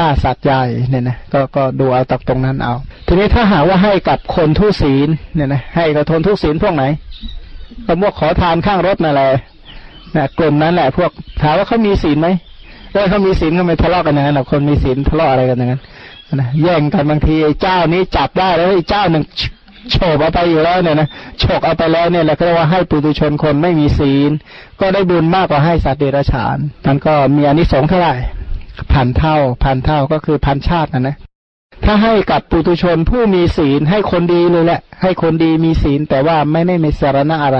ฆ่าสัตว์ใหญ่เนี่ยนะก็ก็ดูเอาตักตรงนั้นเอา ทีนี้ถ้าหาว่าให้กับคนทุศีลเนี่ยนะให้กับทนทุศีลพวกไหนก็พวกขอทานข้างรถนั่นแหละนะกลุ่มนั้นแหละ พวกถามว่าเขามีศีลไหมเออเขามีศีลเขาไม่ทะเลาะกันอย่างนั้นหรอกคนมีศีลทะเลาะอะไรกันอย่างนั้นนะแย่งกันบางทีไอ้เจ้านี้จับได้แล้วไอ้เจ้าหนึ่งโฉบเอาไปอยู่แล้วเนี่ยนะโฉกเอาไปแล้วเนี่ยแหละก็เรียกว่าให้ปุถุชนคนไม่มีศีล ก็ได้บุญมากกว่าให้สัตว์เดรัจฉานมันก็มีอนิสงส์เท่าไหร่ พันเท่า พันเท่าก็คือพันชาตินะนะ ถ้าให้กับปุถุชนผู้มีศีลให้คนดีเลยแหละ ให้คนดีมีศีลแต่ว่าไม่ได้มีสารณะอะไร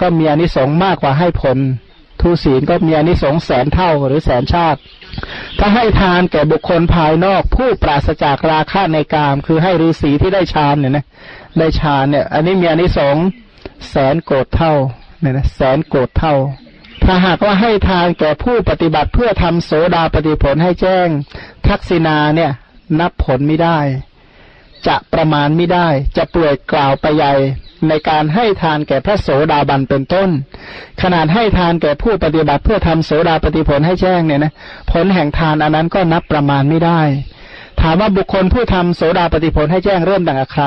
ก็มีอนิสงส์มากกว่าให้ผล ทุศีลก็มีอนิสงส์แสนเท่าหรือแสนชาติ ถ้าให้ทานแก่บุคคลภายนอก ผู้ปราศจากราคะในกาม คือให้ฤาษีที่ได้ฌานเนี่ยนะได้ฌานเนี่ย อันนี้มีอนิสงส์แสนโกดเท่าเนี่ยนะแสนโกดเท่า ถ้าหากว่าให้ทานแก่ผู้ปฏิบัติเพื่อทำโสดาปฏิผลให้แจ้ง ทักษิณาเนี่ย นับผลไม่ได้ จะประมาณไม่ได้ จะเปลือยกล่าวไปใหญ่ในการให้ทานแก่พระโสดาบันเป็นต้น ขนาดให้ทานแก่ผู้ปฏิบัติเพื่อทำโสดาปฏิผลให้แจ้งเนี่ยนะผลแห่งทานอันนั้นก็นับประมาณไม่ได้ ถามว่าบุคคลผู้ทำโสดาปฏิผลให้แจ้งเริ่มตั้งแต่ใคร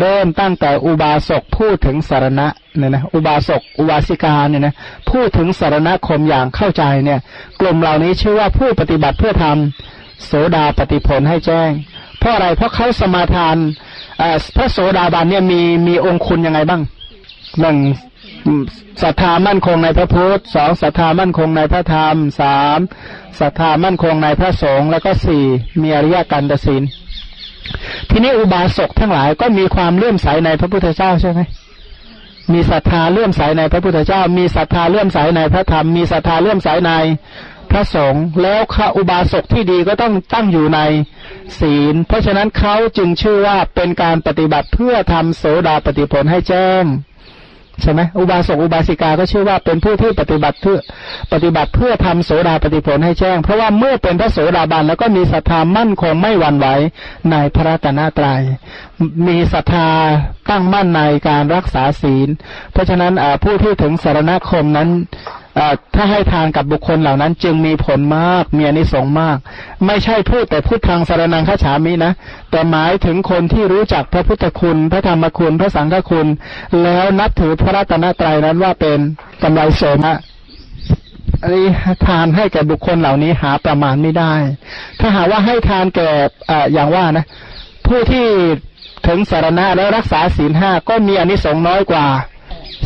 เริ่มตั้งแต่อุบาสกพูดถึงสารณะเนี่ยนะอุบาสกอุบาสิกาเนี่ยนะพูดถึงสารณคมอย่างเข้าใจเนี่ย กลุ่มเหล่านี้ชื่อว่าผู้ปฏิบัติเพื่อทำโสดาปฏิผลให้แจ้ง เพราะอะไรเพราะเขาสมาทานพระโสดาบันเนี่ยมีมีองค์คุณยังไงบ้างหนึ่ง ศรัทธามั่นคงในพระพุทธสองศรัทธามั่นคงในพระธรรมสามศรัทธามั่นคงในพระสงฆ์แล้วก็สี่มีอริยกันตศีลทีนี้อุบาสกทั้งหลายก็มีความเลื่อมใสในพระพุทธเจ้าใช่ไหมมีศรัทธาเลื่อมใสในพระพุทธเจ้า มีศรัทธาเลื่อมใสในพระธรรม มีศรัทธาเลื่อมใสในพระสงฆ์แล้วข้าอุบาสกที่ดีก็ต้องตั้งอยู่ในศีล เพราะฉะนั้นเขาจึงชื่อว่าเป็นการปฏิบัติเพื่อทำโสดาปฏิผลให้แจ้ง ใช่ไหมอุบาสกอุบาสิกาก็ชื่อว่าเป็นผู้ที่ปฏิบัติเพื่อปฏิบัติเพื่อทำโสดาปฏิผลให้แจ้ง เพราะว่าเมื่อเป็นพระโสดาบันแล้วก็มีศรัทธามั่นคงไม่หวั่นไหวในพระตนะตรยัยมีศรัทธาตั้งมั่นในการรักษาศีล เพราะฉะนั้นผู้ที่ถึงสารณคมนั้น ถ้าให้ทานกับบุคคลเหล่านั้น จึงมีผลมากมีอนิสงส์มาก ไม่ใช่พูดแต่พูดทางสารนังข้าฉามินะ แต่หมายถึงคนที่รู้จักพระพุทธคุณ พระธรรมคุณ พระสังฆคุณ แล้วนับถือพระรัตนตรัยนั้นว่าเป็นกำไรเสมะอันนี้ทานให้แก่บุคคลเหล่านี้หาประมาณไม่ได้ ถ้าหาว่าให้ทานแก่ออย่างว่านะ ผู้ที่ถึงสารณะแล้วรักษาศีลห้าก็มีอนิสงส์น้อยกว่า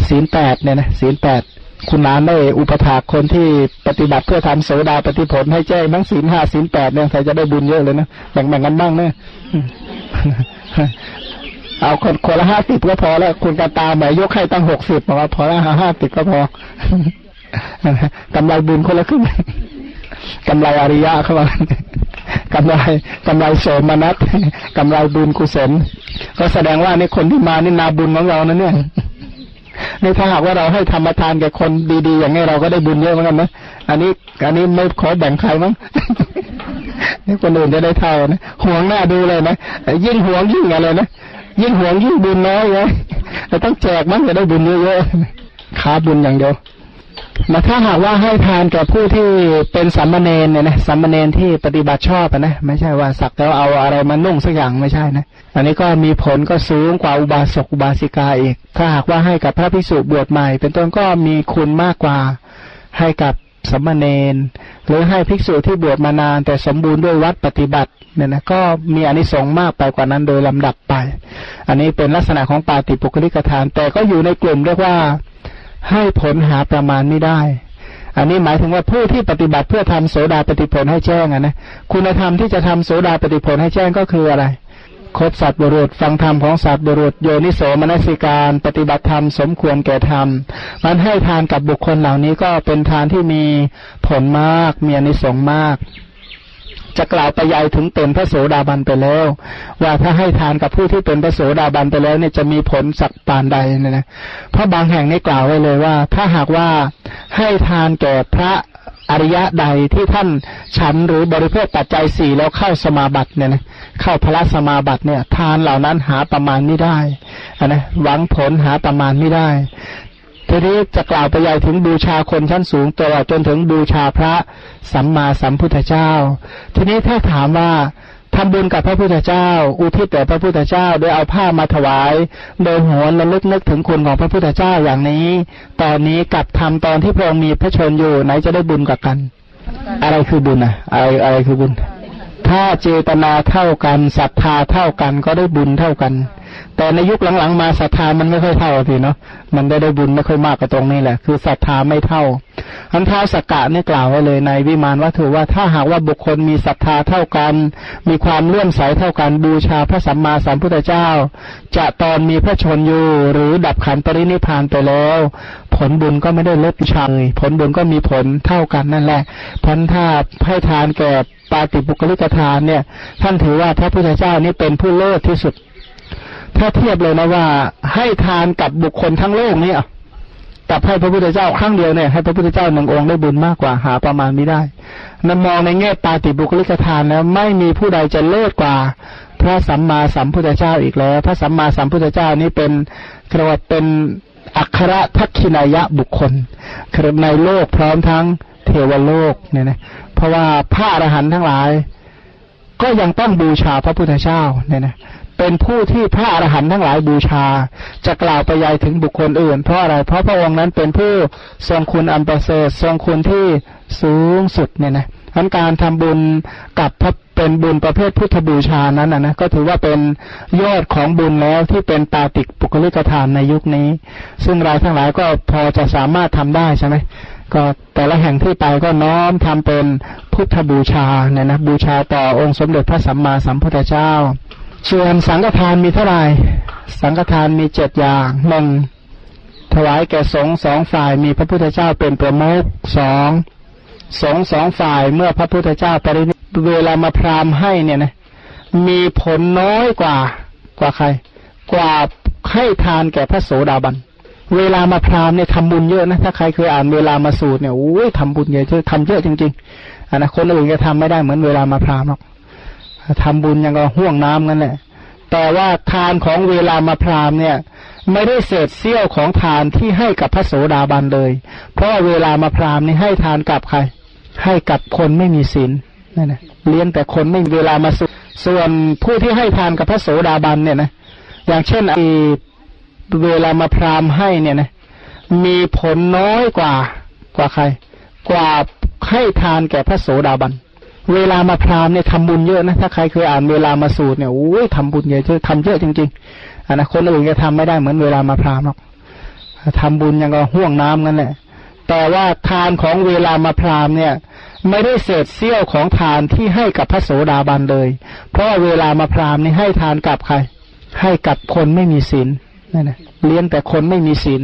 ศีลแปดเนี่ยนะศีลแปด คุณนานได้อุปถากคนที่ปฏิบัติเพื่อทำโสดาปฏิผลให้แจ้งทั้งศีลห้าศีลแปดเนี่ยใครจะได้บุญเยอะเลยนะแบ่งๆกันบ้างเนี่ยเอาคนคนละห้าสิบก็พอแล้ว คุณกระตาแบบยยกให้ตั้งหกสิบบอกว่าพอและห้าห้าสิบก็พอกำไรบุญคนละครึ่งกำไรอริยะเขาบอกกำไรกำไรโสมนัสกำไรบุญกุศล ก็แสดงว่านี่คนที่มานี่นาบุญของเรานะเนี่ย นี่ถ้าหากว่าเราให้ธรรมทานแก่คนดีๆ อย่างนี้เราก็ได้บุญเยอะเหมือนกันนะอันนี้อันนี้ไม่ขอแบ่งใครมั้งนี่คนอื่นจะได้เท่านะห่วงหน้าดูเลยนะยิ่งห่วงยิ่งอะไรนะยิ่งห่วงยิ่งบุญน้อยไงแต่ต้องแจกมั้งจะได้บุญเยอะๆขาบุญอย่างเดียว มาถ้าหากว่าให้ทานแก่ผู้ที่เป็นสัมมาเนนเนี่ยนะสัมมาเนนที่ปฏิบัติชอบนะไม่ใช่ว่าสักแต่เอาอะไรมานุ่งสักอย่างไม่ใช่นะอันนี้ก็มีผลก็สูงกว่าอุบาสกอุบาสิกาอีก ถ้าหากว่าให้กับพระภิกษุบวชใหม่ เป็นต้นก็มีคุณมากกว่าให้กับสัมมาเนนหรือให้ภิกษุที่บวชมานาน แต่สมบูรณ์ด้วยวัดปฏิบัติเนี่ยนะก็มีอนิสงส์มากไปกว่านั้นโดยลำดับไป อันนี้เป็นลักษณะของปาติปุคลิกทาน แต่ก็อยู่ในกลุ่มเรียกว่า ให้ผลหาประมาณไม่ได้ อันนี้หมายถึงว่าผู้ที่ปฏิบัติเพื่อทำโสดาปฏิผลให้แจ้งนะคุณธรรมที่จะทำโสดาปฏิผลให้แจ้งก็คืออะไรคบสัตว์บุรุษฟังธรรมของสัตว์บุรุษโยนิโสมนสิการ ปฏิบัติธรรมสมควรแก่ธรรมมันให้ทานกับบุคคลเหล่านี้ก็เป็นทานที่มีผลมากมีอนิสงส์มาก จะกล่าวไปยายถึงเป็นพระโสดาบันไปแล้ว ว่าถ้าให้ทานกับผู้ที่เป็นพระโสดาบันไปแล้วเนี่ยจะมีผลสักปานใดเนี่ยนะเพราะบางแห่งนี่กล่าวไว้เลยว่า ถ้าหากว่าให้ทานแก่พระอริยะใดที่ท่านฉันหรือบริโภคปัจจัยสี่แล้วเข้าสมาบัติเนี่ยนะเข้าพระสมาบัติเนี่ย ทานเหล่านั้นหาประมาณไม่ได้นะหวังผลหาประมาณไม่ได้ ทีนี้จะกล่าวไปยายถึงบูชาคนชั้นสูงตลอดจนถึงบูชาพระสัมมาสัมพุทธเจ้า ทีนี้ถ้าถามว่าทำบุญกับพระพุทธเจ้า อุทิศแด่พระพุทธเจ้า โดยเอาผ้ามาถวาย โดยหวนระลึกนึกถึงคุณของพระพุทธเจ้าอย่างนี้ ตอนนี้กับทำตอนที่พระองค์มีพระชนอยู่ไหนจะได้บุญกับกัน อะไรคือบุญอะอะไรอะไรคือบุญ ถ้าเจตนาเท่ากันศรัทธาเท่ากันก็ได้บุญเท่ากัน แต่ในยุคหลังๆมาศรัทธามันไม่ค่อยเท่าทีเนาะมันได้ได้บุญไม่ค่อยมากกับตรงนี้แหละ คือศรัทธาไม่เท่าอันท้าสกกะนี่ยกล่าวไว้เลยในวิมานวัตถุว่าถ้าหากว่าบุคคลมีศรัทธาเท่ากัน มีความเลื่อมใสเท่ากันบูชาพระสัมมาสัมพุทธเจ้า จะตอนมีพระชนอยู่ หรือดับขันปรินิพานไปแล้ว ผลบุญก็ไม่ได้ลดชาเลยผลบุญก็มีผลเท่ากันนั่นแหละพันถ้าให้ทานแก่ปาติบุคลิกทานเนี่ย ท่านถือว่าพระพุทธเจ้านี่เป็นผู้เลิศที่สุด ถ้าเทียบเลยนะว่าให้ทานกับบุคคลทั้งโลกเนี่อะกับให้พระพุทธเจ้าครั้งเดียวเนี่ยให้พระพุทธเจ้าหนึ่งองค์ได้บุญมากกว่าหาประมาณไม่ได้นมองในแง่ปาติบุคลิกทานแล้วไม่มีผู้ใดจะเลิศกว่า พระสัมมาสัมพุทธเจ้าอีกแล้ว พระสัมมาสัมพุทธเจ้านี้เป็นกระว่าเป็นอัครทักขินายะบุคคลคือในโลกพร้อมทั้งเทวโลกเนี่ยนะเพราะว่าพระอรหันต์ทั้งหลาย ก็ยังต้องบูชาพระพุทธเจ้าเนี่ยนะ เป็นผู้ที่พระอรหันต์ทั้งหลายบูชา จะกล่าวไปยายถึงบุคคลอื่น เพราะอะไร เพราะพระองค์นั้นเป็นผู้ทรงคุณอันประเสริฐทรงคุณที่สูงสุดเนี่ยนะทั้นการทำบุญกับพระเป็นบุญประเภทพุทธบูชานั้นนะก็ถือว่าเป็นยอดของบุญแล้วที่เป็นปาติกปุกลิกทานในยุคนี้ ซึ่งเราทั้งหลายก็พอจะสามารถทำได้ใช่ไหมก็แต่ละแห่งที่ไปก็น้อมทำเป็นพุทธบูชาเนี่ยนะบูชาต่อองค์สมเด็จพระสัมมาสัมพุทธเจ้า ส่วนสังฆทานมีเท่าไหร่ สังฆทานมีเจ็ดอย่างหนึ่งถวายแก่สงสองฝ่ายมีพระพุทธเจ้าเป็นประมุขสองสงสองฝ่ายเมื่อพระพุทธเจ้าปรินิเวลามาพรามให้เนี่ยนะมีผลน้อยกว่ากว่าใคร กว่าให้ทานแก่พระโสดาบัน เวลามาพรามเนี่ยทำบุญเยอะนะถ้าใครเคยอ่านเวลามาสูตรเนี่ยโอ้ยทำบุญเยอะทำเยอะจริงๆอันนะคนอื่นจะทำไม่ได้เหมือนเวลามาพรามหรอก ทำบุญยังก็ห่วงน้ำกันแหละ แต่ว่าทานของเวลามาพรามเนี่ย ไม่ได้เศษเสี้ยวของทานที่ให้กับพระโสดาบันเลย เพราะเวลามาพรามนี่ให้ทานกับใคร ให้กับคนไม่มีศีลนั่นนะเลี้ยงแต่คนไม่มีเวลามาสุส่วนผู้ที่ให้ทานกับพระโสดาบันเนี่ยนะอย่างเช่นเวลามาพรามให้เนี่ยนะมีผลน้อยกว่ากว่าใคร กว่าให้ทานแก่พระโสดาบัน เวลามาพรามเนี่ยทำบุญเยอะนะ ถ้าใครเคยอ่านเวลามาสูตรเนี่ยโอ้ยทำบุญเยอะทำเยอะจริงๆอันนะคนอื่นจะทำไม่ได้เหมือนเวลามาพรามหรอกทำบุญยังก็ห่วงน้ำกันแหละแต่ว่าทานของเวลามาพรามเนี่ย ไม่ได้เศษเสี้ยวของทานที่ให้กับพระโสดาบันเลย เพราะเวลามาพรามนี่ให้ทานกับใคร ให้กับคนไม่มีศีลนั่นนะเลี้ยงแต่คนไม่มีศีล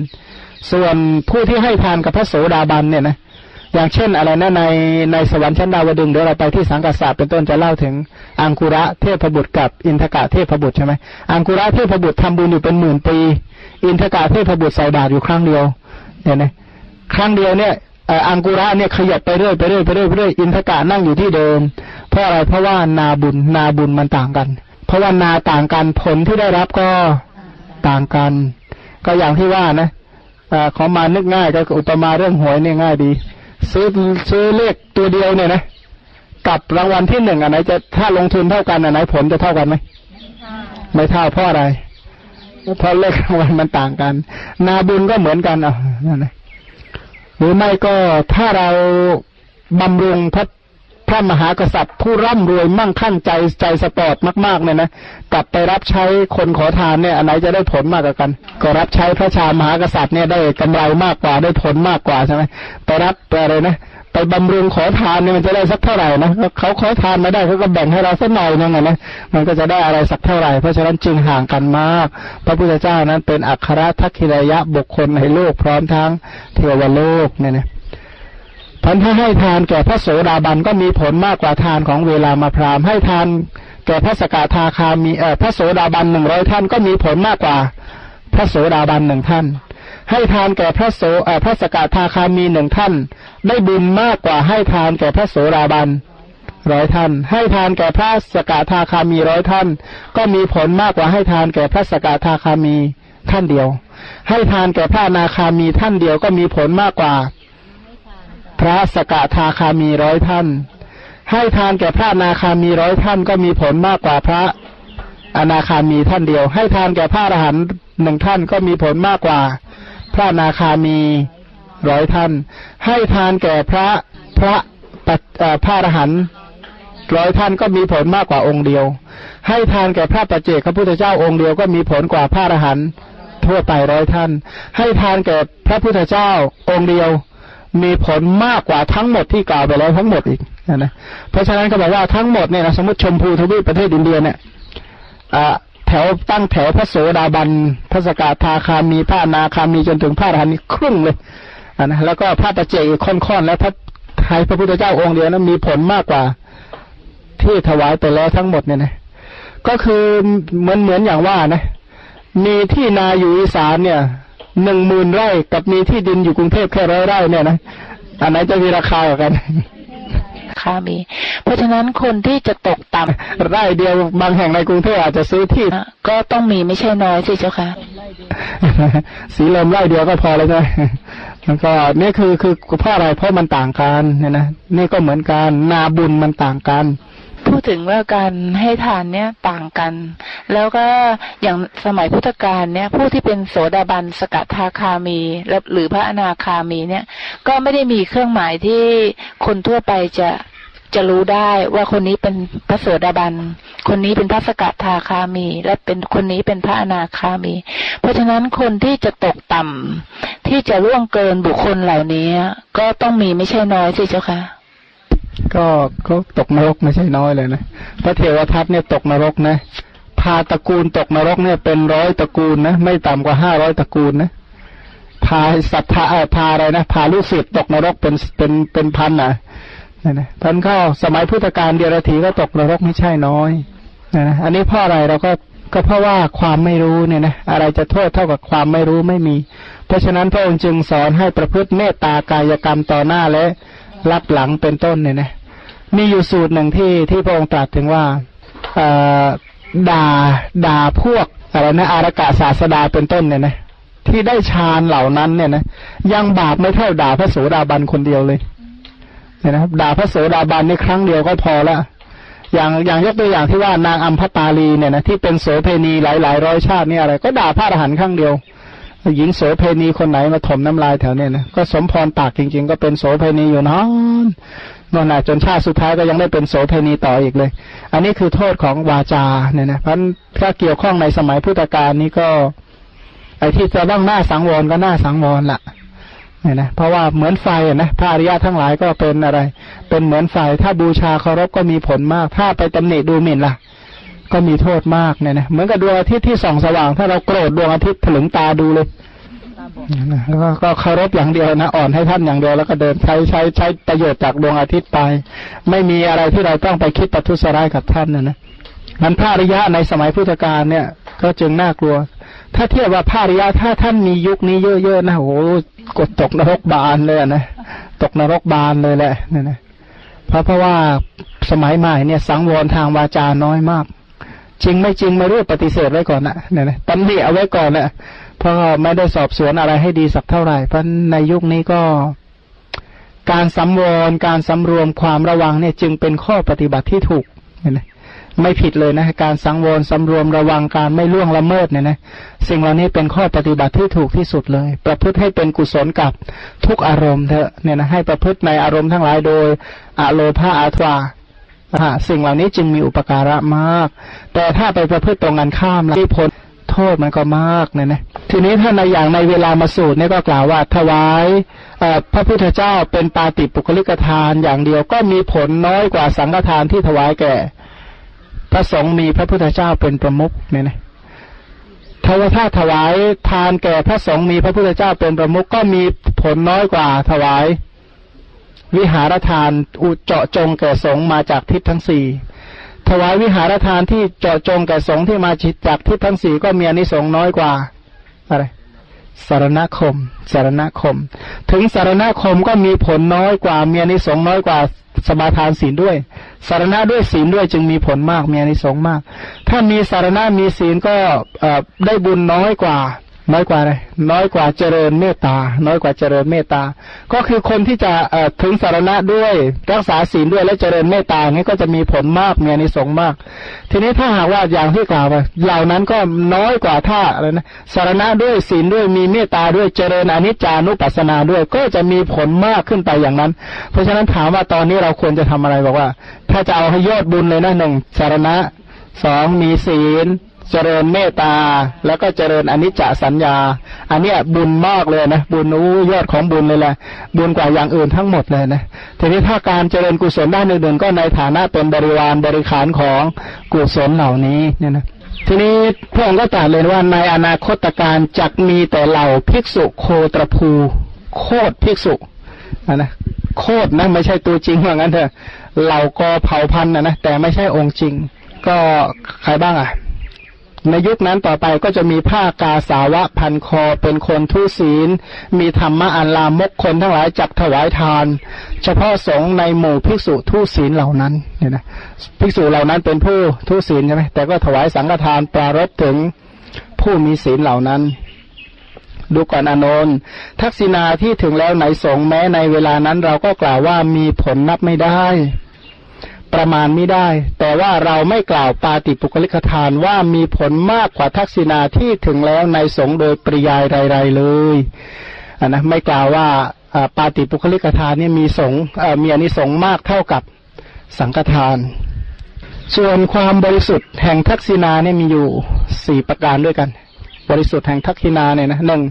ส่วนผู้ที่ให้ทานกับพระโสดาบันเนี่ยนะ อย่างเช่นอะไรนะในในสวรรค์ชั้นดาวดึงเดี๋ยวเราไปที่สังกัสสะเป็นต้นจะเล่าถึงอังคุระเทพบุตรกับอินทกะเทพบุตรใช่ไหมอังคุระเทพบุตรทำบุญอยู่เป็นหมื่นปี อินทกะเทพบุตรใส่บาตรอยู่ครั้งเดียวเนี่ยนะครั้งเดียวเนี่ยอังกุระเนี่ยขยับไปเรื่อยไปเรื่อยไปเรื่อยไปเรื่อยอินทกะนั่งอยู่ที่เดิม เพราะอะไรเพราะว่านาบุญนาบุญมันต่างกัน เพราะว่านาต่างกันผลที่ได้รับก็ต่างกัน ก็อย่างที่ว่านะอขอมานึกง่ายก็อุปมาเรื่องหวยเนี่ยง่ายดี ซื้อซื้อเลขตัวเดียวเนี่ยนะกับรางวัลที่หนึ่งอันไหนจะถ้าลงทุนเท่ากันอันไหนผลจะเท่ากันไหมไม่เท่าเพราะอะไรเพราะเลขรางวัลมันต่างกัน นาบุญก็เหมือนกันอะนั่นนะหรือไม่ก็ถ้าเราบำรุงพระพ ระมหากษัตริย์ผู้ร่ำรวยมั่งคั่งใจใจสปอร์ตมากๆเนี่ยนะกลับไปรับใช้คนขอทานเนี่ยอันไหนจะได้ผลมากกว่ากัน ก็รับใช้พระชามหากษัตริย์เนี่ยได้กำไรมากกว่าได้ผลมากกว่าใช่ไหมไปรับไปอะไรนะไปบำรุงขอทานเนี่ยมันจะได้สักเท่าไหร่นะเขาขอทานมาได้เขาก็แบ่งให้เราสักหน่อยนึงนะมันก็จะได้อะไรสักเท่าไหร่ เพราะฉะนั้นจึงห่างกันมาก พระพุทธเจ้านั้นเป็นอัครทักขิรยะบุคคลในโลกพร้อมทั้งเทวโลกเนี่ยนะ พันถ้าให้ทานแก่พระโสดาบันก็มีผลมากกว่าทานของเวลามาพรามให้ทานแก่พระสกทาคามีเอ่อพระโสดาบันหนึ่งร้อยท่านก็มีผลมากกว่าพระโสดาบันหนึ่งท่าน ให้ทานแก่พระโสเอ่อพระสกทาคามีหนึ่งท่าน ได้บุญมากกว่าให้ทานแก่พระโสดาบันร้อยท่าน ให้ทานแก่พระสกทาคามีร้อยท่าน ก็มีผลมากกว่าให้ทานแก่พระสกทาคามีท่านเดียว ให้ทานแก่พระนาคามีท่านเดียวก็มีผลมากกว่า พระสกทาคามีร้อยท่าน ให้ทานแก่พระนาคามีร้อยท่านก็มีผลมากกว่าพระอนาคามีท่านเดียว ให้ทานแก่พระอรหันต์หนึ่งท่านก็มีผลมากกว่า พระนาคามีร้อยท่าน ให้ทานแก่พระพระพระอรหันต์ร้อยท่านก็มีผลมากกว่าองค์เดียว ให้ทานแก่พระปัจเจกพระพุทธเจ้าองค์เดียวก็มีผลกว่าพระอรหันต์ทั่วไปร้อยท่าน ให้ทานแก่พระพุทธเจ้าองค์เดียว มีผลมากกว่าทั้งหมดที่กล่าวไปแล้วทั้งหมดอีกนะเพราะฉะนั้นก็บอกว่าทั้งหมดเนี่ยนะสมมติชมพูทวีปประเทศอินเดียเนี่ยแถวตั้งแถวพระโสดาบันพระสกาทาคามีพระนาคามีจนถึงพระอรหันต์ครึ่งเลยนะแล้วก็พระปัจเจกค่อนๆแล้วพระไทยพระพุทธเจ้าองค์เดียวนั้นมีผลมากกว่าที่ถวายไปแล้วทั้งหมดเนี่ยนะก็คือเหมือนเหมือนอย่างว่านะมีที่นาอยู่อีสานเนี่ย หนึ่งหมื่นไร่กับมีที่ดินอยู่กรุงเทพแค่ร้อยไร่เนี่ยนะอันไหนจะมีราคากันค่ามี เพราะฉะนั้นคนที่จะตกต่ำไร่เดียวบางแห่งในกรุงเทพอาจจะซื้อที่ ก็ต้องมีไม่ใช่น้อยสิเจ้าค่ะ สีลมไร่เดียวก็พอแล้วใช่แล้วก็นี่คือคือเพราะอะไรเพราะมันต่างกันเนี่ยนะนี่ก็เหมือนกันนาบุญมันต่างกัน พูดถึงว่าการให้ทานเนี่ยต่างกัน แล้วก็อย่างสมัยพุทธกาลเนี่ย ผู้ที่เป็นโสดาบันสกัดทาคามีหรือพระอนาคามีเนี่ย ก็ไม่ได้มีเครื่องหมายที่คนทั่วไปจะจะรู้ได้ว่าคนนี้เป็นพระโสดาบัน คนนี้เป็นพระสกัดทาคามี และเป็นคนนี้เป็นพระอนาคามี เพราะฉะนั้นคนที่จะตกต่ำที่จะล่วงเกินบุคคลเหล่านี้ ก็ต้องมีไม่ใช่น้อยสิเจ้าค่ะ ก็เขาตกนรกไม่ใช่น้อยเลยนะพระเทวทัตเนี่ยตกนรกนะพาตระกูลตกนรกเนี่ยเป็นร้อยตระกูลนะไม่ต่ำกว่าห้าร้อยตระกูลนะพาสัตาพาอะไรนะพาลูกศิษย์ตกนรกเป็นเป็นเป็นพันนะนะนะท่านเข้าสมัยพุทธกาลเดียรถีก็ตกนรกไม่ใช่น้อยนะนะอันนี้เพราะอะไรเราก็ก็เพราะว่าความไม่รู้เนี่ยนะอะไรจะโทษเท่ากับความไม่รู้ไม่มี เพราะฉะนั้นพระองค์จึงสอนให้ประพฤติเมตตากายกรรมต่อหน้าและ รับหลังเป็นต้นเนี่ยนะมีอยู่สูตรหนึ่งที่ที่พระองค์ตรัสถึงว่าด่าด่าพวกอะไรนะอารกะศาสดาเป็นต้นเนี่ยนะที่ได้ฌานเหล่านั้นเนี่ยนะยังบาปไม่เท่าด่าพระโสดาบันคนเดียวเลยเนี่ยนะด่าพระโสดาบันในครั้งเดียวก็พอละอย่างอย่างยกตัวอย่างที่ว่านางอัมพตาลีเนี่ยนะที่เป็นโสเพณีหลายหลายร้อยชาตินี่อะไร ก็ด่าพระอรหันต์ครั้งเดียว หญิงโสเพณีคนไหนมาถมน้ำลายแถวเนี้ยนะก็สมพรปากจริง ๆ ก็เป็นโสเพณีอยู่นอนนอนหนาจนชาติสุดท้ายก็ยังได้เป็นโสเพณีต่ออีกเลย อันนี้คือโทษของวาจาเนี่ยนะเพราะถ้าเกี่ยวข้องในสมัยพุทธกาลนี้ก็ ไอ้ที่จะต้องหน้าสังวรก็หน้าสังวรละเนี่ยนะเพราะว่าเหมือนไฟนะพระอริยะทั้งหลายก็เป็นอะไร เป็นเหมือนไฟถ้าบูชาเคารพก็มีผลมาก ถ้าไปตำหนิดูหมิ่นล่ะ ก็มีโทษมากเนี่ยนะเหมือนกับดวงอาทิตย์ที่ส่องสว่าง ถ้าเราโกรธดวงอาทิตย์ถลึงตาดูเลยแล้วก็เคารพอย่างเดียวนะอ่อนให้ท่านอย่างเดียวแล้วก็เดินใช้ใช้ใช้ประโยชน์จากดวงอาทิตย์ไป ไม่มีอะไรที่เราต้องไปคิดปัทุสร้ายกับท่านนะนะมันพระอริยะในสมัยพุทธกาลเนี่ย ก็จึงน่ากลัว ถ้าเทียบว่าพระอริยะถ้าท่านมียุคนี้เยอะๆนะโอ้กดตกนรกบานเลยนะตกนรกบานเลยแหละเนี่ยนะเพราะเพราะว่าสมัยใหม่เนี่ย สังวรทางวาจาน้อยมาก จริงไม่จริงไม่รู้ปฏิเสธไว้ก่อนนะเนี่ยนะตันดีเอาไว้ก่อนนะเพราะไม่ได้สอบสวนอะไรให้ดีสักเท่าไหร่ เพราะในยุคนี้ก็การสำวรการสำรวมความระวังเนี่ย จึงเป็นข้อปฏิบัติที่ถูกเห็นไหมไม่ผิดเลยนะ การสังวรสำรวมระวังการไม่ล่วงละเมิดเนี่ยนะสิ่งเหล่านี้เป็นข้อปฏิบัติที่ถูกที่สุดเลย ประพฤติให้เป็นกุศลกับทุกอารมณ์เถอะเนี่ยนะให้ประพฤติในอารมณ์ทั้งหลายโดยอโลภาอาทวา สิ่งเหล่านี้จึงมีอุปการะมาก แต่ถ้าไปประพฤติตรงกันข้ามที่ผลโทษมันก็มากเนี่ยนะ ทีนี้ถ้าในอย่างในเวลามาสูตรเนี่ยก็กล่าวว่าถวายพระพุทธเจ้าเป็นปาติปุคลิกทานอย่างเดียวก็มีผลน้อยกว่าสังฆทานที่ถวายแก่ พระสงฆ์มีพระพุทธเจ้าเป็นประมุขเนี่ยนะทวถ้าถวายทานแก่พระสงฆ์มีพระพุทธเจ้าเป็นประมุขก็มีผลน้อยกว่าถวาย วิหารทานอุเจาะจงแก่สงมาจากทิศทั้งสี่ถวายวิหารทานที่เจาะจงแก่สงที่มาจิตจากทิศทั้งสี่ก็มีอนิสงส์น้อยกว่าอะไรสารณคม สารณคม ถึงสารณคมก็มีผลน้อยกว่ามีอนิสงน้อยกว่าสมาทานศีลด้วย สารณะด้วยศีลด้วยจึงมีผลมากมีอนิสงส์มาก ถ้ามีสารณะมีศีลก็ได้บุญน้อยกว่า น้อยกว่าอะไรน้อยกว่าเจริญเมตตา น้อยกว่าเจริญเมตตา ก็คือคนที่จะเอ่อถึงสารณะด้วยรักษาศีลด้วยและเจริญเมตตาเนี้ก็จะมีผลมากมีอนิสงส์มาก ทีนี้ถ้าหากว่าอย่างที่กล่าวไปเหล่านั้นก็น้อยกว่าถ้าอะไรนะสารณะด้วยศีลด้วยมีเมตตาด้วยเจริญอนิจจานุปัสสนาด้วย ก็จะมีผลมากขึ้นไปอย่างนั้น เพราะฉะนั้นถามว่าตอนนี้เราควรจะทำอะไรบอกว่า ถ้าจะเอาให้ยอดบุญเลยนะหนึ่งสารณะสองมีศีล เจริญเมตตาแล้วก็เจริญอนิจจสัญญา อันเนี้ยบุญมากเลยนะ บุญอู้ยอดของบุญเลยแหละบุญกว่าอย่างอื่นทั้งหมดเลยนะทีนี้ถ้าการเจริญกุศลด้านอื่นๆก็ในฐานะเป็นบริวารบริขารของกุศลเหล่านี้เนี่ยนะทีนี้พระองค์ก็ตรัสเลยว่าในอนาคตการจักมีแต่เหล่าภิกษุโคตรภู โคตรภิกษุอะนะโคตรนะไม่ใช่ตัวจริงว่างั้นเถอะเหล่ากอเผ่าพันธุ์นะนะแต่ไม่ใช่องค์จริง ก็ใครบ้างอะ ในยุคนั้นต่อไปก็จะมีผ้ากาสาวะพันคอเป็นคนทุศีล มีธรรมะอันลามกคนทั้งหลายจับถวายทาน เฉพาะสงฆ์ในหมู่ภิกษุทุศีลเหล่านั้นเนี่ยนะภิกษุเหล่านั้นเป็นผู้ทุศีลใช่ไหมแต่ก็ถวายสังฆทานปรารบถึงผู้มีศีลเหล่านั้น ดูก่อนอนนทักษิณาที่ถึงแล้วไหนสงแม้ในเวลานั้นเราก็กล่าวว่ามีผลนับไม่ได้ ประมาณไม่ได้ แต่ว่าเราไม่กล่าวปาติปุกลิกทานว่ามีผลมากกว่าทักษิณาที่ถึงแล้วในสงโดยปริยายไรๆเลยะนะไม่กล่าวว่าปาติปุคลิกทานเนี่ยมีสงมีอนิสงส์มากเท่ากับสังฆทาน ส่วนความบริสุทธิ์แห่งทักษิณาเนี่ยมีอยู่สี่ประการด้วยกัน บริสุทธิ์แห่งทักษิณาเนี่ยนะหนึ่ง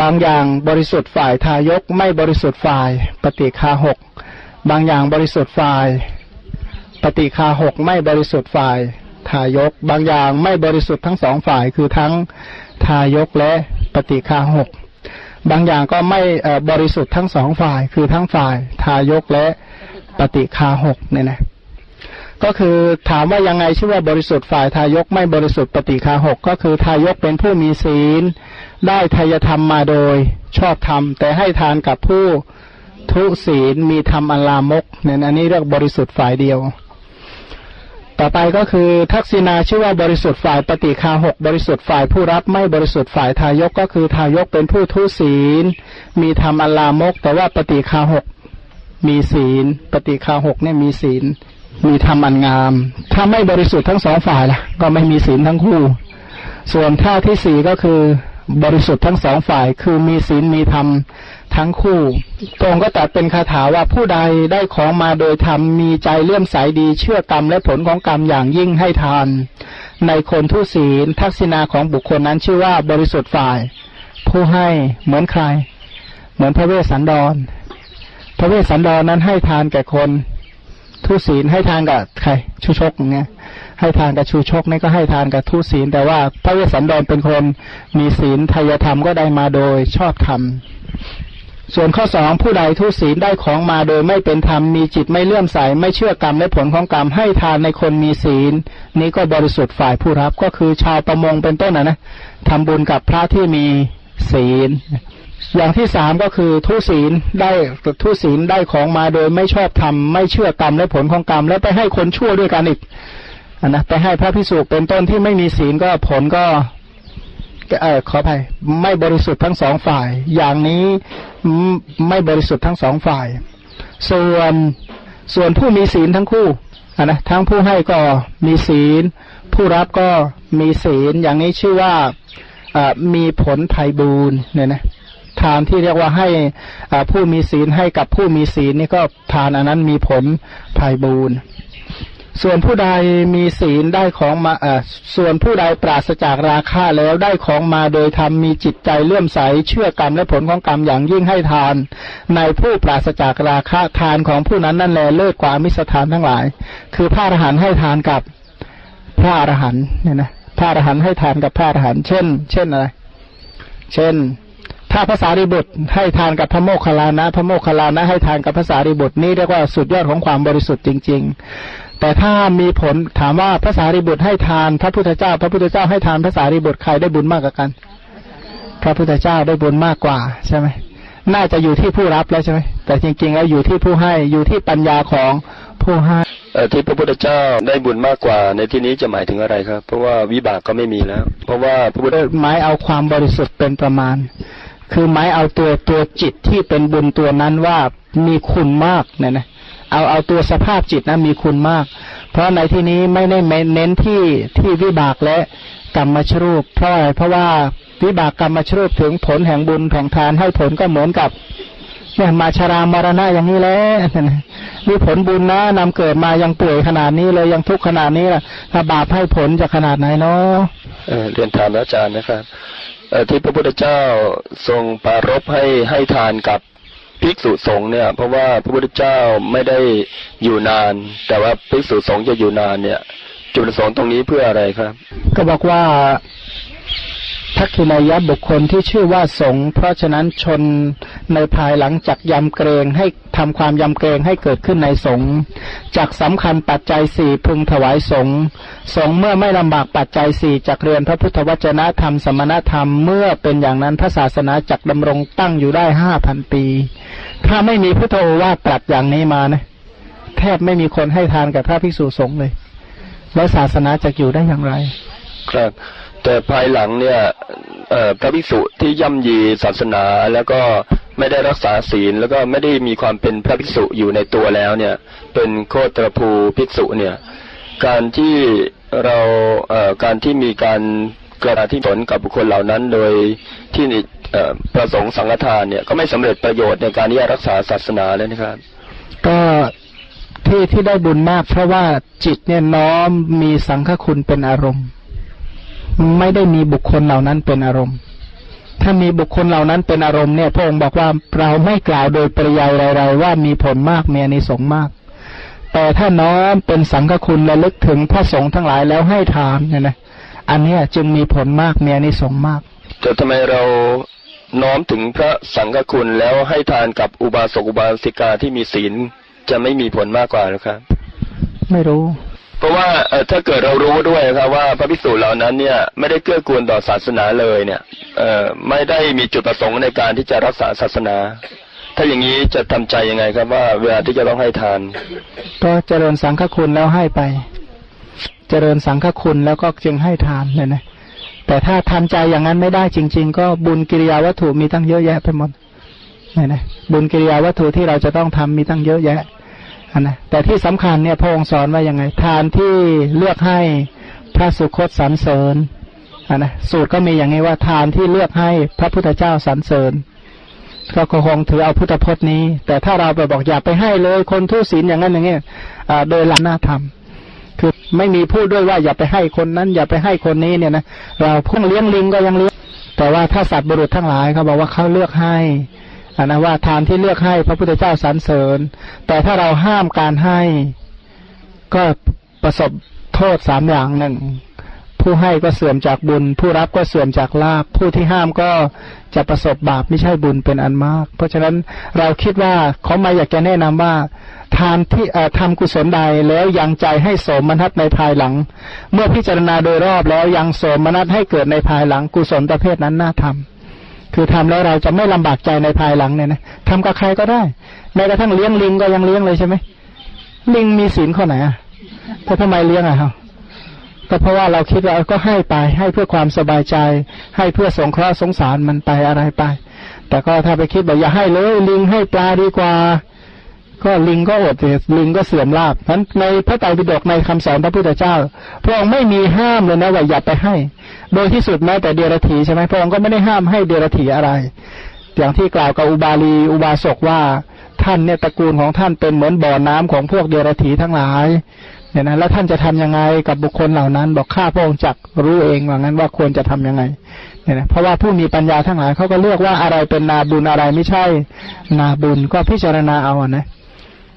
บางอย่างบริสุทธิ์ฝ่ายทายก ไม่บริสุทธิ์ฝ่ายปฏิคาหกบางอย่างบริสุทธิ์ฝ่าย ฏิคาหกไม่บริสุทธิ์ฝ่ายทายก บางอย่างไม่บริสุทธิ์ทั้งสองฝ่ายคือทั้งทายกและปฏิคาหกบางอย่างก็ไม่บริสุทธิ์ทั้งสองฝ่ายคือทั้งฝ่าย ทายกและปฏิคาหกเนี่ยนะก็คือถามว่ายังไงชื่อว่าบริสุทธิ์ฝ่ายทายกไม่บริสุทธิ์ปฏิคาหกก็คือทายกเป็นผู้มีศีล ได้ทายธรรมมาโดยชอบธรรม แต่ให้ทานกับผู้ทุศีลมีธรรมอันลามกเนี่ยนะอันนี้เรียกบริสุทธิ์ฝ่ายเดียว ต่อไปก็คือทักษิณาชื่อว่าบริสุทธิ์ฝ่ายปฏิคาหกบริสุทธิ์ฝ่ายผู้รับไม่บริสุทธิ์ฝ่ายทายกก็คือทายกเป็นผู้ทุศีล มีธรรมอันลามก แต่ว่าปฏิคาหกมีศีล ปฏิคาหกเนี่ยมีศีล มีธรรมอันงาม ถ้าไม่บริสุทธิ์ทั้งสองฝ่ายล่ะ ก็ไม่มีศีลทั้งคู่ ส่วนท่าที่สี่ก็คือบริสุทธิ์ทั้งสองฝ่าย คือมีศีลมีธรรม ทั้งคู่ตรงก็ตัดเป็นคาถาว่าผู้ใดได้ของมาโดยธรรมมีใจเลื่อมใสดีเชื่อกรรมและผลของกรรมอย่างยิ่งให้ทาน ในคนทุศีลทักษิณาของบุคคลนั้นชื่อว่าบริสุทธิ์ฝ่าย ผู้ให้เหมือนใคร เหมือนพระเวสสันดร พระเวสสันดรนั้นให้ทานแก่คนทุศีลให้ทานกับใครชูชกอย่างเงี้ยให้ทานกับชูชกนี่ก็ให้ทานกับทุศีล แต่ว่าพระเวสสันดรเป็นคนมีศีลทายธรรมก็ได้มาโดยชอบธรรม ส่วนข้อสองผู้ใดทุศีลได้ของมาโดยไม่เป็นธรรมมีจิตไม่เลื่อมใสไม่เชื่อกรรมและผลของกรรมให้ทานในคนมีศีล นี้ก็บริสุทธิ์ฝ่ายผู้รับก็คือชาวประมงเป็นต้นนะนะทำบุญกับพระที่มีศีล อย่างที่สามก็คือทุศีลได้ทุศีลได้ของมาโดยไม่ชอบธรรมไม่เชื่อกรรมและผลของกรรมแล้วไปให้คนชั่วด้วยกันอีกอนนะไปให้พระพิสุเป็นต้นที่ไม่มีศีลก็ผลก็ เออขออภัยไม่บริสุทธิ์ทั้งสองฝ่าย อย่างนี้ไม่บริสุทธิ์ทั้งสองฝ่าย ส่วนส่วนผู้มีศีลทั้งคู่นะทั้งผู้ให้ก็มีศีล ผู้รับก็มีศีล อย่างนี้ชื่อว่ามีผลภัยบูนเนี่ยนะทานที่เรียกว่าให้ผู้มีศีลให้กับผู้มีศีลนี่ก็ทานอันนั้นมีผลภัยบูน ส่วนผู้ใดมีศีลได้ของมาเอ่อส่วนผู้ใดปราศจากราคะแล้วได้ของมาโดยทำมีจิตใจเลื่อมใส เชื่อกรรมและผลของกรรมอย่างยิ่งให้ทาน ในผู้ปราศจากราคะทานของผู้นั้นนั่นแหละเลิศกว่ามิสทานทั้งหลาย คือพระอรหันต์ให้ทานกับพระอรหันต์เนี่ยนะพระอรหันต์ให้ทานกับพระอรหันต์เช่น เช่นอะไร เช่นถ้าภาษาริบุตรให้ทานกับพระโมคคัลลานะ พระโมคคัลลานะให้ทานกับภาษาริบุตรนี่เรียกว่าสุดยอดของความบริสุทธิ์จริง ๆ แต่ถ้ามีผลถามว่าภาษาริบุตรให้ทาน พระพุทธเจ้า พระพุทธเจ้าให้ทานภาษาริบุตรใครได้บุญมากกว่ากัน พระพุทธเจ้าได้บุญมากกว่าใช่ไหมน่าจะอยู่ที่ผู้รับแล้วใช่ไหมแต่จริง ๆ แล้วอยู่ที่ผู้ให้อยู่ที่ปัญญาของผู้ให้ที่พระพุทธเจ้าได้บุญมากกว่า ในที่นี้จะหมายถึงอะไรครับ เพราะว่าวิบากก็ไม่มีแล้ว เพราะว่าพระพุทธหมายเอาความบริสุทธิ์เป็นประมาณ คือหมายเอาตัวตัวจิตที่เป็นบุญตัวนั้นว่ามีคุณมากเนี่ยนะ เอาเอาตัวสภาพจิตนะมีคุณมาก เพราะในที่นี้ไม่ได้เน้นที่ที่วิบากและกรรมชรูป เพราะอะไรเพราะว่าวิบากกรรมชรูปถึงผลแห่งบุญของทานให้ผลก็เหมือนกับเนี่ยมาชรามรณะอย่างนี้แล้วมีผลบุญนะนำเกิดมายังป่วยขนาดนี้เลยยังทุกข์ขนาดนี้ล่ะถ้าบาปให้ผลจะขนาดไหนเนาะเรียนถามอาจารย์นะครับที่พระพุทธเจ้าทรงปารบให้ให้ทานกับ ภิกษุสงฆ์เนี่ย เพราะว่าพระพุทธเจ้าไม่ได้อยู่นาน แต่ว่าภิกษุสงฆ์จะอยู่นานเนี่ย จุดประสงค์ตรงนี้เพื่ออะไรครับ ก็บอกว่า ทักขินายะบุคคลที่ชื่อว่าสงเพราะฉะนั้นชนในภายหลังจากยำเกรงให้ทำความยำเกรงให้เกิดขึ้นในสงจากสำคัญปัจจัยสี่พึงถวายสงสงเมื่อไม่ลำบากปัจจัยสี่จากเรียนพระพุทธวจนะธรรมสมณธรรมเมื่อเป็นอย่างนั้นพระศาสนาจักดำรงตั้งอยู่ได้ห้าพันปี ถ้าไม่มีพุทธโอวาทตรัสอย่างนี้มานะแทบไม่มีคนให้ทานกับพระภิกษุสงฆ์เลย แล้วศาสนาจะอยู่ได้อย่างไร ครับ แต่ภายหลังเนี่ยพระภิกษุที่ย่ำยีศาสนาแล้วก็ไม่ได้รักษาศีลแล้วก็ไม่ได้มีความเป็นพระภิกษุอยู่ในตัวแล้วเนี่ย เป็นโคตรภูภิกษุเนี่ย การที่เราการที่มีการกระที่ผลกับบุคคลเหล่านั้น โดยที่ประสงค์สังฆทานเนี่ยก็ไม่สำเร็จประโยชน์ในการที่จะรักษาศาสนาเลยนะครับ ก็ที่ที่ได้บุญมากเพราะว่าจิตเนี่ยน้อมมีสังฆคุณเป็นอารมณ์ ไม่ได้มีบุคคลเหล่านั้นเป็นอารมณ์ ถ้ามีบุคคลเหล่านั้นเป็นอารมณ์เนี่ยพระองค์บอกว่าเราไม่กล่าวโดยปริยายอะไรๆว่ามีผลมากมีอนิสงส์มาก แต่ถ้าน้อมเป็นสังฆคุณระลึกถึงพระสงฆ์ทั้งหลายแล้วให้ทานเนี่ยนะอันนี้จึงมีผลมากมีอนิสงส์มากแต่ทำไมเราน้อมถึงพระสังฆคุณแล้วให้ทานกับอุบาสกอุบาสิกาที่มีศีลจะไม่มีผลมากกว่าหรือครับ ไม่รู้ เพราะว่าเอถ้าเกิดเรารู้ด้วยครับว่าพระภิกษุเหล่านั้นเนี่ยไม่ได้เกื้อกูลต่อศาสนาเลยเนี่ยเอไม่ได้มีจุดประสงค์ในการที่จะรักษาศาสนา ถ้าอย่างนี้จะทำใจยังไงครับว่า เวลาที่จะต้องให้ทาน ก็เจริญสังฆคุณแล้วให้ไป เจริญสังฆคุณแล้วก็จึงให้ทานเนี่ยนะแต่ถ้าทำใจอย่างนั้นไม่ได้จริง ๆ ก็บุญกิริยาวัตถุมีตั้งเยอะแยะไปหมดเนี่ยนะบุญกิริยาวัตถุที่เราจะต้องทำมีตั้งเยอะแยะ นนะแต่ที่สำคัญเนี่ยพระองค์สอนว่ายังไง ทานที่เลือกให้พระสุคตสรรเสริญนนะสูตรก็มีอย่างนี้ว่าทานที่เลือกให้พระพุทธเจ้าสรรเสริญก็คงถือเอาพุทธพจน์นี้ แต่ถ้าเราไปบอกอย่าไปให้เลย คนทุศีลอย่างนั้นอย่างนี้โดยหลักหน้าธรรมคือไม่มีพูดด้วยว่าอย่าไปให้คนนั้น อย่าไปให้คนนี้เนี่ยนะเราพุ่งเลี้ยงลิงก็ยังเลี้ยงแต่ว่าถ้าสัตว์บุรุษทั้งหลายเขาบอกว่าเขาเลือกให้ นนะว่าทานที่เลือกให้พระพุทธเจ้าสรรเสริญ แต่ถ้าเราห้ามการให้ก็ประสบโทษสามอย่างหนึ่งผู้ให้ก็เสื่อมจากบุญ ผู้รับก็เสื่อมจากลาภผู้ที่ห้ามก็จะประสบบาปไม่ใช่บุญเป็นอันมาก เพราะฉะนั้นเราคิดว่าเขามาอยากจะแนะนำว่า ทานที่ทำกุศลใดแล้วยังใจให้โสมนัสในภายหลัง เมื่อพิจารณาโดยรอบแล้วยังโสมนัสให้เกิดในภายหลังกุศลประเภทนั้นน่าทำ คือทำแล้วเราจะไม่ลำบากใจในภายหลังเนี่ยนะทำกับใครก็ได้แม้กระทั่งเลี้ยงลิงก็ยังเลี้ยงเลยใช่ไหมลิงมีศีลข้อไหนอะแต่ทำไมเลี้ยงอะครับก็เพราะว่าเราคิดว่าก็ให้ไปให้เพื่อความสบายใจ ให้เพื่อสงเคราะห์สงสารมันไปอะไรไป แต่ก็ถ้าไปคิดแบบอย่าให้เลยลิงให้ปลาดีกว่า ก็ลิงก็อดลิงก็เสื่อมลาบนั้นในพระไตรปิฎกในคำสอนพระพุทธเจ้า พระองค์ไม่มีห้ามเลยนะว่าอย่าไปให้ โดยที่สุดแม้แต่เดรัจฉีใช่ไหมพระองค์ก็ไม่ได้ห้ามให้เดรัจฉีอะไร อย่างที่กล่าวกับอุบาลีอุบาสกว่าท่านเนี่ยตระกูลของท่านเป็นเหมือนบ่อน้ำของพวกเดรัจฉีทั้งหลายเนี่ยนะแล้วท่านจะทำยังไงกับบุคคลเหล่านั้น บอกข้าพระองค์จักรู้เองว่างั้นว่าควรจะทํำยังไงเนี่ยนะเพราะว่าผู้มีปัญญาทั้งหลายเขาก็เลือกว่าอะไรเป็นนาบุญอะไรไม่ใช่ นาบุญก็พิจารณาเอานะ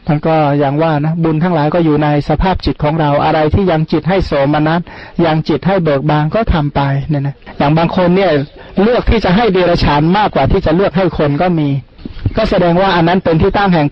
มันก็อย่างว่านะบุญทั้งหลายก็อยู่ในสภาพจิตของเราอะไรที่ยังจิตให้โสมนัสยังจิตให้เบิกบานก็ทำไปเนี่ยนะอย่างบางคนเนี่ยเลือกที่จะให้เดรัจฉานมากกว่าที่จะเลือกให้คนก็มี ก็แสดงว่าอันนั้นเป็นที่ตั้งแห่ง